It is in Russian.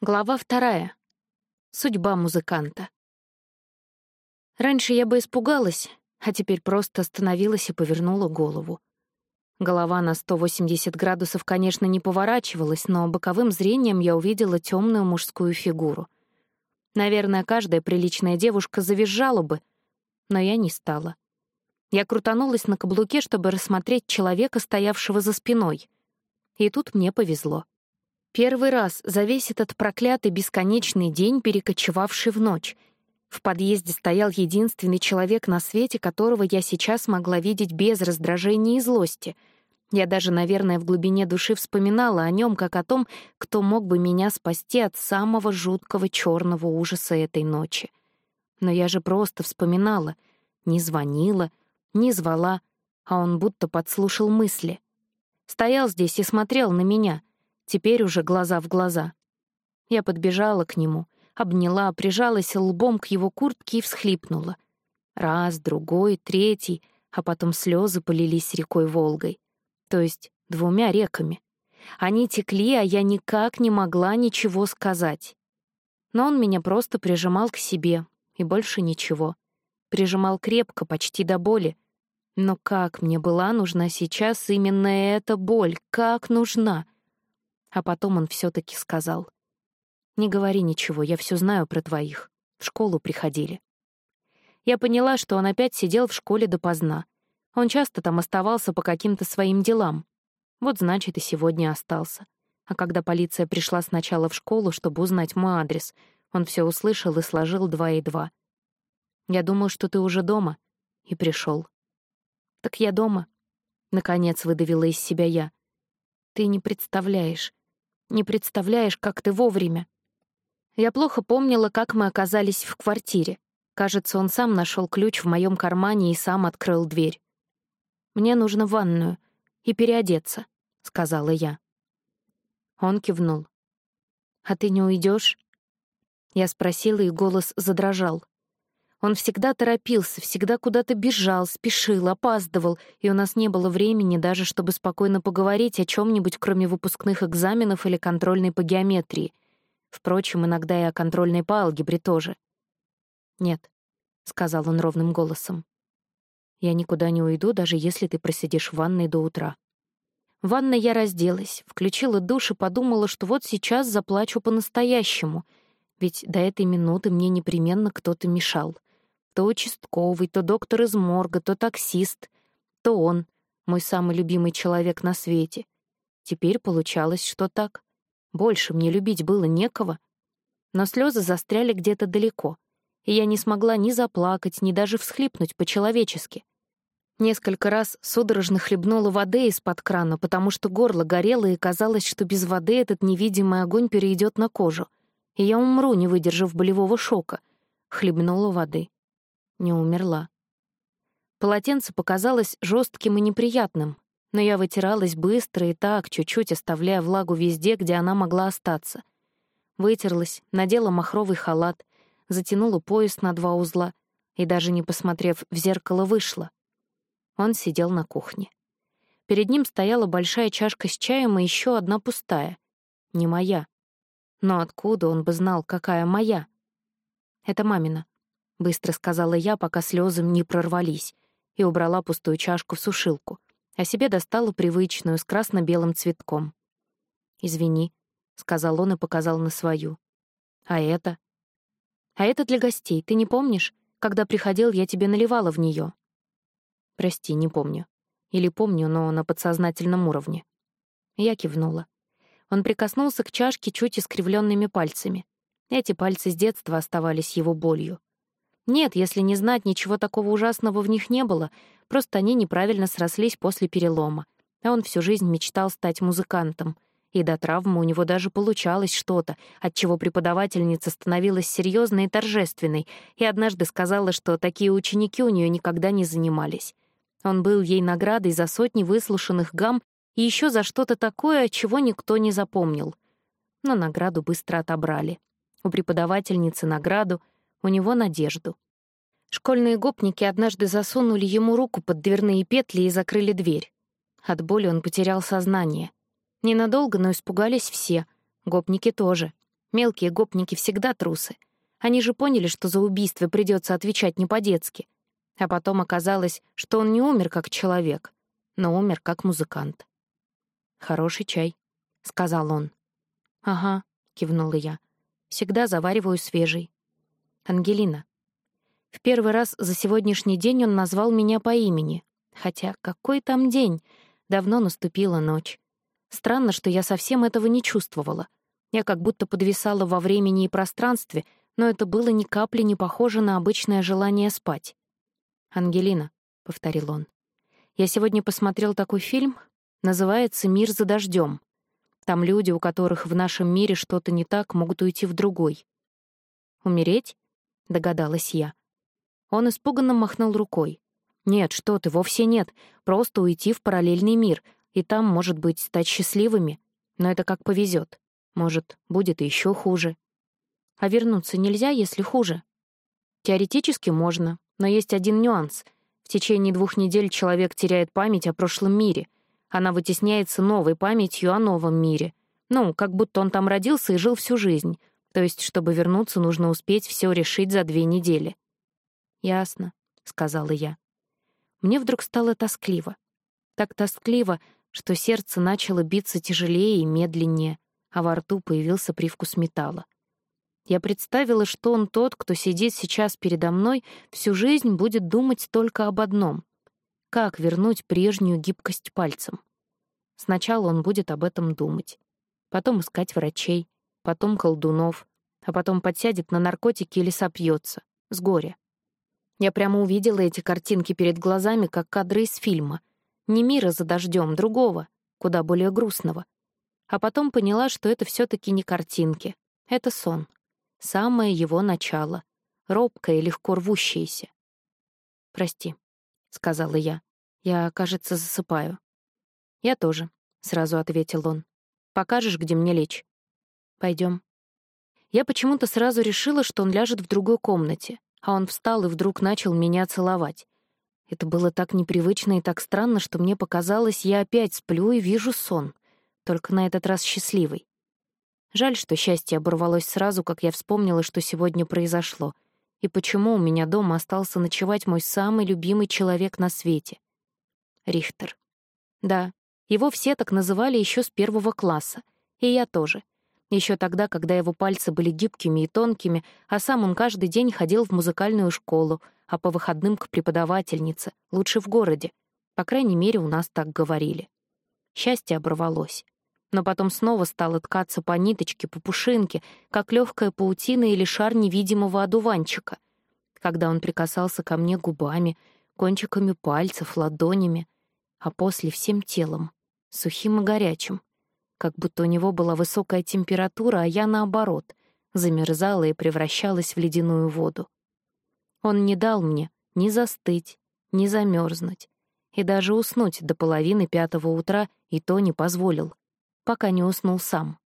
Глава вторая. Судьба музыканта. Раньше я бы испугалась, а теперь просто остановилась и повернула голову. Голова на 180 градусов, конечно, не поворачивалась, но боковым зрением я увидела темную мужскую фигуру. Наверное, каждая приличная девушка завизжала бы, но я не стала. Я крутанулась на каблуке, чтобы рассмотреть человека, стоявшего за спиной. И тут мне повезло. Первый раз за весь этот проклятый бесконечный день, перекочевавший в ночь. В подъезде стоял единственный человек на свете, которого я сейчас могла видеть без раздражения и злости. Я даже, наверное, в глубине души вспоминала о нем как о том, кто мог бы меня спасти от самого жуткого черного ужаса этой ночи. Но я же просто вспоминала, не звонила, не звала, а он будто подслушал мысли. Стоял здесь и смотрел на меня — теперь уже глаза в глаза. Я подбежала к нему, обняла, прижалась лбом к его куртке и всхлипнула. Раз, другой, третий, а потом слезы полились рекой Волгой. То есть двумя реками. Они текли, а я никак не могла ничего сказать. Но он меня просто прижимал к себе, и больше ничего. Прижимал крепко, почти до боли. Но как мне была нужна сейчас именно эта боль? Как нужна? А потом он все таки сказал. «Не говори ничего, я все знаю про твоих. В школу приходили». Я поняла, что он опять сидел в школе допоздна. Он часто там оставался по каким-то своим делам. Вот значит, и сегодня остался. А когда полиция пришла сначала в школу, чтобы узнать мой адрес, он все услышал и сложил два и два. Я думал, что ты уже дома, и пришел. Так я дома. Наконец выдавила из себя я. Ты не представляешь. Не представляешь, как ты вовремя. Я плохо помнила, как мы оказались в квартире. Кажется, он сам нашел ключ в моем кармане и сам открыл дверь. «Мне нужно в ванную и переодеться», — сказала я. Он кивнул. «А ты не уйдешь? Я спросила, и голос задрожал. Он всегда торопился, всегда куда-то бежал, спешил, опаздывал, и у нас не было времени даже, чтобы спокойно поговорить о чем нибудь кроме выпускных экзаменов или контрольной по геометрии. Впрочем, иногда и о контрольной по алгебре тоже. «Нет», — сказал он ровным голосом. «Я никуда не уйду, даже если ты просидишь в ванной до утра». В ванной я разделась, включила душ и подумала, что вот сейчас заплачу по-настоящему, ведь до этой минуты мне непременно кто-то мешал — то участковый, то доктор из морга, то таксист, то он, мой самый любимый человек на свете. Теперь получалось, что так. Больше мне любить было некого. Но слезы застряли где-то далеко, и я не смогла ни заплакать, ни даже всхлипнуть по-человечески. Несколько раз судорожно хлебнула воды из-под крана, потому что горло горело, и казалось, что без воды этот невидимый огонь перейдет на кожу, и я умру, не выдержав болевого шока. Хлебнула воды не умерла. Полотенце показалось жестким и неприятным, но я вытиралась быстро и так, чуть-чуть оставляя влагу везде, где она могла остаться. Вытерлась, надела махровый халат, затянула пояс на два узла и, даже не посмотрев в зеркало, вышла. Он сидел на кухне. Перед ним стояла большая чашка с чаем и еще одна пустая. Не моя. Но откуда он бы знал, какая моя? Это мамина. — быстро сказала я, пока слезы не прорвались, и убрала пустую чашку в сушилку, а себе достала привычную с красно-белым цветком. «Извини», — сказал он и показал на свою. «А это?» «А это для гостей, ты не помнишь? Когда приходил, я тебе наливала в нее. «Прости, не помню. Или помню, но на подсознательном уровне». Я кивнула. Он прикоснулся к чашке чуть искривленными пальцами. Эти пальцы с детства оставались его болью. Нет, если не знать, ничего такого ужасного в них не было, просто они неправильно срослись после перелома. А он всю жизнь мечтал стать музыкантом. И до травмы у него даже получалось что-то, от чего преподавательница становилась серьезной и торжественной, и однажды сказала, что такие ученики у нее никогда не занимались. Он был ей наградой за сотни выслушанных гам и еще за что-то такое, чего никто не запомнил. Но награду быстро отобрали. У преподавательницы награду — у него надежду. Школьные гопники однажды засунули ему руку под дверные петли и закрыли дверь. От боли он потерял сознание. Ненадолго, но испугались все, гопники тоже. Мелкие гопники всегда трусы. Они же поняли, что за убийство придется отвечать не по-детски. А потом оказалось, что он не умер как человек, но умер как музыкант. «Хороший чай», — сказал он. «Ага», — кивнула я. «Всегда завариваю свежий». «Ангелина». В первый раз за сегодняшний день он назвал меня по имени. Хотя какой там день? Давно наступила ночь. Странно, что я совсем этого не чувствовала. Я как будто подвисала во времени и пространстве, но это было ни капли не похоже на обычное желание спать. «Ангелина», — повторил он, — «я сегодня посмотрел такой фильм, называется «Мир за дождем». Там люди, у которых в нашем мире что-то не так, могут уйти в другой. «Умереть?» — догадалась я. Он испуганно махнул рукой. «Нет, что ты, вовсе нет. Просто уйти в параллельный мир, и там, может быть, стать счастливыми. Но это как повезет. Может, будет еще хуже. А вернуться нельзя, если хуже? Теоретически можно, но есть один нюанс. В течение двух недель человек теряет память о прошлом мире. Она вытесняется новой памятью о новом мире. Ну, как будто он там родился и жил всю жизнь. То есть, чтобы вернуться, нужно успеть все решить за две недели. «Ясно», — сказала я. Мне вдруг стало тоскливо. Так тоскливо, что сердце начало биться тяжелее и медленнее а во рту появился привкус металла. Я представила, что он тот, кто сидит сейчас передо мной, всю жизнь будет думать только об одном — как вернуть прежнюю гибкость пальцем. Сначала он будет об этом думать, потом искать врачей, потом колдунов, а потом подсядет на наркотики или сопьется, с горя. Я прямо увидела эти картинки перед глазами, как кадры из фильма. Не мира за дождем, другого, куда более грустного — а потом поняла, что это все таки не картинки. Это сон. Самое его начало. Робкое легко рвущееся. «Прости», — сказала я. «Я, кажется, засыпаю». «Я тоже», — сразу ответил он. «Покажешь, где мне лечь?» Пойдем. Я почему-то сразу решила, что он ляжет в другой комнате, а он встал и вдруг начал меня целовать. Это было так непривычно и так странно, что мне показалось, я опять сплю и вижу сон только на этот раз счастливый. Жаль, что счастье оборвалось сразу, как я вспомнила, что сегодня произошло, и почему у меня дома остался ночевать мой самый любимый человек на свете. Рихтер. Да, его все так называли еще с первого класса, и я тоже. Еще тогда, когда его пальцы были гибкими и тонкими, а сам он каждый день ходил в музыкальную школу, а по выходным к преподавательнице, лучше в городе. По крайней мере, у нас так говорили. Счастье оборвалось но потом снова стала ткаться по ниточке, по пушинке, как легкая паутина или шар невидимого одуванчика, когда он прикасался ко мне губами, кончиками пальцев, ладонями, а после всем телом, сухим и горячим, как будто у него была высокая температура, а я, наоборот, замерзала и превращалась в ледяную воду. Он не дал мне ни застыть, ни замерзнуть, и даже уснуть до половины пятого утра и то не позволил пока не уснул сам.